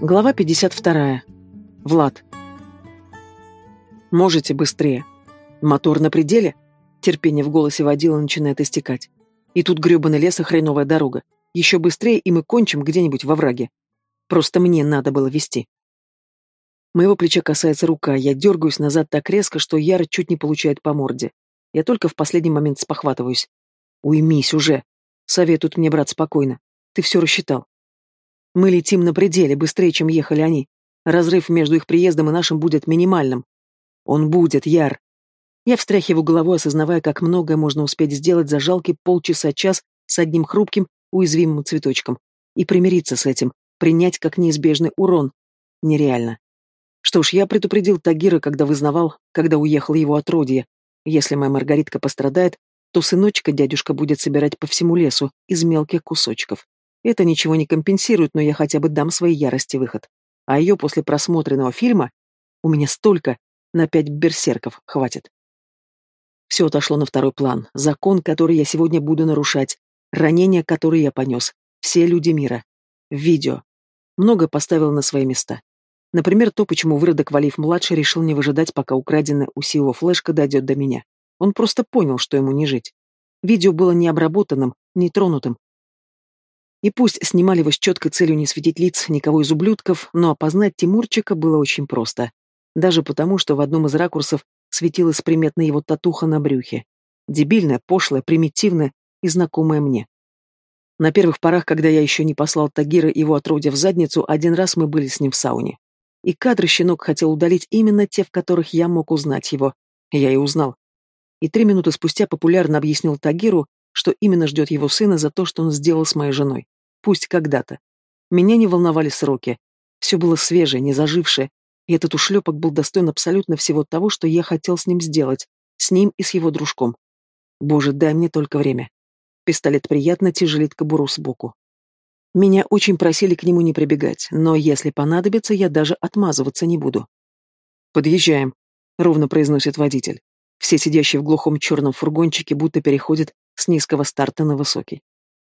Глава 52. Влад. Можете быстрее. Мотор на пределе? Терпение в голосе водила начинает истекать. И тут грёбаный лес и хреновая дорога. Еще быстрее, и мы кончим где-нибудь во враге. Просто мне надо было вести. Моего плеча касается рука, я дергаюсь назад так резко, что Яра чуть не получает по морде. Я только в последний момент спохватываюсь. «Уймись уже!» — советует мне брат спокойно. «Ты все рассчитал. Мы летим на пределе, быстрее, чем ехали они. Разрыв между их приездом и нашим будет минимальным. Он будет, Яр. Я встряхиваю головой, осознавая, как многое можно успеть сделать за жалкий полчаса-час с одним хрупким, уязвимым цветочком. И примириться с этим, принять как неизбежный урон. Нереально. Что ж, я предупредил Тагира, когда вызнавал, когда уехал его отродье. Если моя Маргаритка пострадает, то сыночка дядюшка будет собирать по всему лесу из мелких кусочков. Это ничего не компенсирует, но я хотя бы дам своей ярости выход. А ее после просмотренного фильма у меня столько, на пять берсерков хватит. Все отошло на второй план. Закон, который я сегодня буду нарушать. Ранения, которые я понес. Все люди мира. Видео. Много поставил на свои места. Например, то, почему выродок Валиев-младший решил не выжидать, пока украденная у Сиова флешка дойдет до меня. Он просто понял, что ему не жить. Видео было не обработанным, не тронутым, и пусть снимали его с четкой целью не светить лиц никого из ублюдков, но опознать Тимурчика было очень просто. Даже потому, что в одном из ракурсов светилась приметная его татуха на брюхе. Дебильная, пошлая, примитивная и знакомая мне. На первых порах, когда я еще не послал Тагира его отродья в задницу, один раз мы были с ним в сауне. И кадры щенок хотел удалить именно те, в которых я мог узнать его. Я и узнал. И три минуты спустя популярно объяснил Тагиру, что именно ждет его сына за то, что он сделал с моей женой. Пусть когда-то. Меня не волновали сроки. Все было свежее, не зажившее, и этот ушлепок был достоин абсолютно всего того, что я хотел с ним сделать, с ним и с его дружком. Боже, дай мне только время. Пистолет приятно тяжелит кобуру сбоку. Меня очень просили к нему не прибегать, но если понадобится, я даже отмазываться не буду. «Подъезжаем», — ровно произносит водитель. Все сидящие в глухом черном фургончике будто переходят с низкого старта на высокий.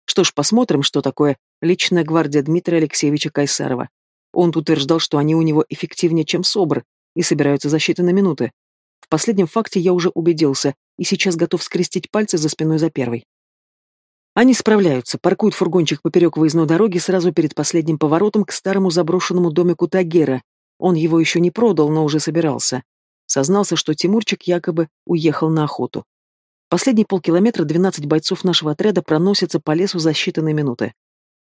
Что ж, посмотрим, что такое личная гвардия Дмитрия Алексеевича Кайсарова. Он утверждал, что они у него эффективнее, чем СОБР, и собираются за считанные минуты. В последнем факте я уже убедился, и сейчас готов скрестить пальцы за спиной за первой. Они справляются, паркуют фургончик поперек выездной дороги сразу перед последним поворотом к старому заброшенному домику Тагера. Он его еще не продал, но уже собирался. Сознался, что Тимурчик якобы уехал на охоту. Последние полкилометра 12 бойцов нашего отряда проносятся по лесу за считанные минуты.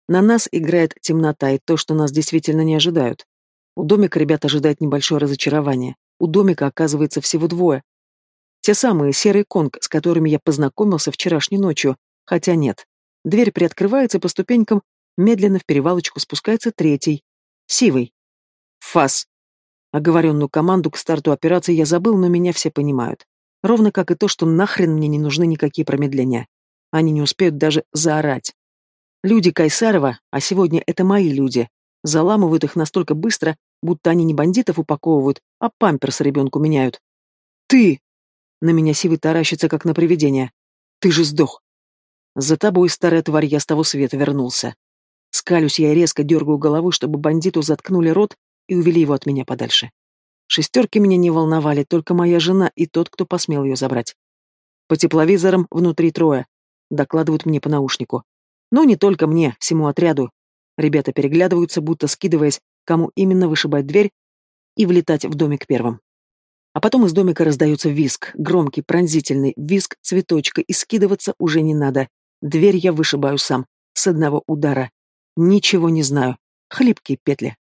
На нас играет темнота и то, что нас действительно не ожидают. У домика ребят ожидает небольшое разочарование. У домика оказывается всего двое. Те самые серый конг, с которыми я познакомился вчерашней ночью, хотя нет. Дверь приоткрывается по ступенькам, медленно в перевалочку спускается третий. Сивый. Фас. Оговоренную команду к старту операции я забыл, но меня все понимают. Ровно как и то, что нахрен мне не нужны никакие промедления. Они не успеют даже заорать. Люди Кайсарова, а сегодня это мои люди, заламывают их настолько быстро, будто они не бандитов упаковывают, а памперс ребенку меняют. «Ты!» На меня Сивый таращится, как на привидение. «Ты же сдох!» «За тобой, старая тварь, я с того света вернулся». Скалюсь я и резко дергаю головой, чтобы бандиту заткнули рот и увели его от меня подальше. Шестерки меня не волновали, только моя жена и тот, кто посмел ее забрать. По тепловизорам внутри трое. Докладывают мне по наушнику. Ну, не только мне, всему отряду. Ребята переглядываются, будто скидываясь, кому именно вышибать дверь и влетать в домик первым. А потом из домика раздается виск, громкий, пронзительный, виск цветочка, и скидываться уже не надо. Дверь я вышибаю сам, с одного удара. Ничего не знаю. Хлипкие петли.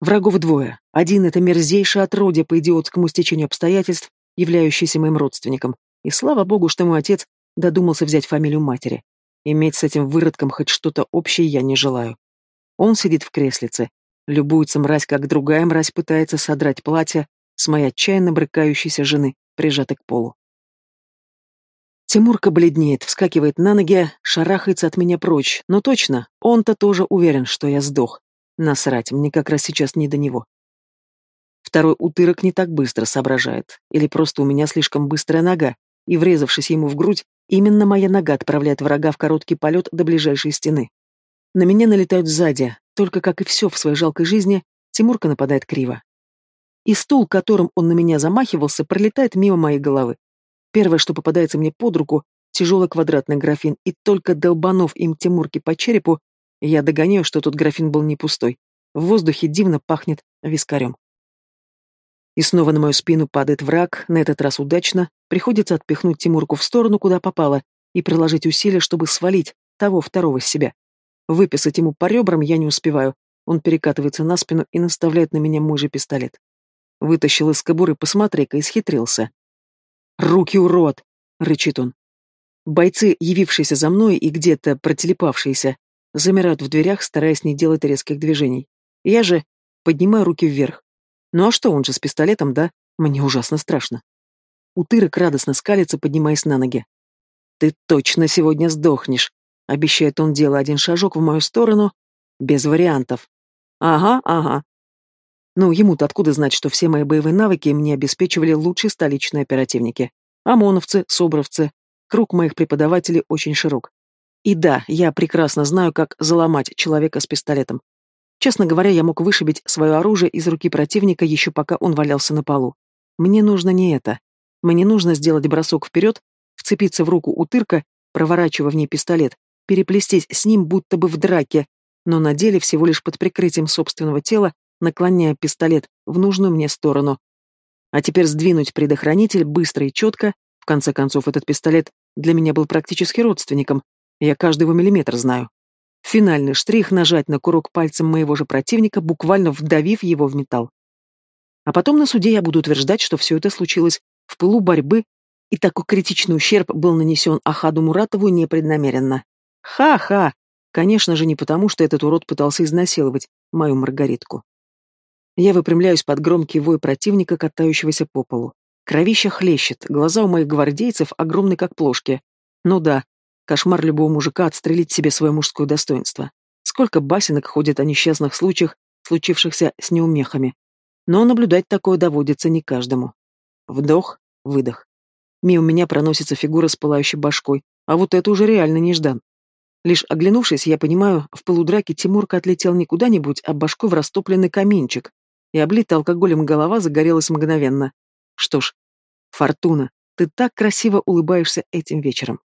Врагов двое. Один — это мерзейшее отродье по идиотскому стечению обстоятельств, являющийся моим родственником. И слава богу, что мой отец додумался взять фамилию матери. Иметь с этим выродком хоть что-то общее я не желаю. Он сидит в креслице, любуется мразь, как другая мразь пытается содрать платье с моей отчаянно брыкающейся жены, прижатой к полу. Тимурка бледнеет, вскакивает на ноги, шарахается от меня прочь, но точно, он-то тоже уверен, что я сдох. Насрать, мне как раз сейчас не до него. Второй утырок не так быстро соображает. Или просто у меня слишком быстрая нога, и, врезавшись ему в грудь, именно моя нога отправляет врага в короткий полет до ближайшей стены. На меня налетают сзади, Только, как и все в своей жалкой жизни, Тимурка нападает криво. И стул, которым он на меня замахивался, пролетает мимо моей головы. Первое, что попадается мне под руку, тяжелый квадратный графин, и только долбанув им Тимурки по черепу, я догоняю, что тот графин был не пустой. В воздухе дивно пахнет вискарем. И снова на мою спину падает враг, на этот раз удачно, приходится отпихнуть Тимурку в сторону, куда попало, и приложить усилия, чтобы свалить того второго с себя. Выписать ему по ребрам я не успеваю, он перекатывается на спину и наставляет на меня мой же пистолет. Вытащил из кобуры, посмотри-ка, исхитрился. «Руки, урод!» — рычит он. Бойцы, явившиеся за мной и где-то протелепавшиеся, замирают в дверях, стараясь не делать резких движений. Я же поднимаю руки вверх. Ну а что, он же с пистолетом, да? Мне ужасно страшно. Утырок радостно скалится, поднимаясь на ноги. «Ты точно сегодня сдохнешь», — обещает он, делая один шажок в мою сторону. Без вариантов. «Ага, ага». Ну, ему-то откуда знать, что все мои боевые навыки мне обеспечивали лучшие столичные оперативники? ОМОНовцы, СОБРовцы. Круг моих преподавателей очень широк. И да, я прекрасно знаю, как заломать человека с пистолетом. Честно говоря, я мог вышибить свое оружие из руки противника еще пока он валялся на полу. Мне нужно не это. Мне нужно сделать бросок вперед, вцепиться в руку утырка, проворачивая в ней пистолет, переплестись с ним будто бы в драке, но на деле всего лишь под прикрытием собственного тела, наклоняя пистолет в нужную мне сторону. А теперь сдвинуть предохранитель быстро и четко, в конце концов, этот пистолет для меня был практически родственником, я каждый его миллиметр знаю. Финальный штрих — нажать на курок пальцем моего же противника, буквально вдавив его в металл. А потом на суде я буду утверждать, что все это случилось в пылу борьбы, и такой критичный ущерб был нанесен Ахаду Муратову непреднамеренно. Ха-ха! Конечно же, не потому, что этот урод пытался изнасиловать мою Маргаритку. Я выпрямляюсь под громкий вой противника, катающегося по полу. Кровища хлещет, глаза у моих гвардейцев огромны, как плошки. Ну да, Кошмар любого мужика отстрелить себе свое мужское достоинство. Сколько басенок ходит о несчастных случаях, случившихся с неумехами. Но наблюдать такое доводится не каждому. Вдох, выдох. Мимо меня проносится фигура с пылающей башкой, а вот это уже реально неждан. Лишь оглянувшись, я понимаю, в полудраке Тимурка отлетел не куда-нибудь, а башкой в растопленный каминчик, и облитая алкоголем голова загорелась мгновенно. Что ж, Фортуна, ты так красиво улыбаешься этим вечером.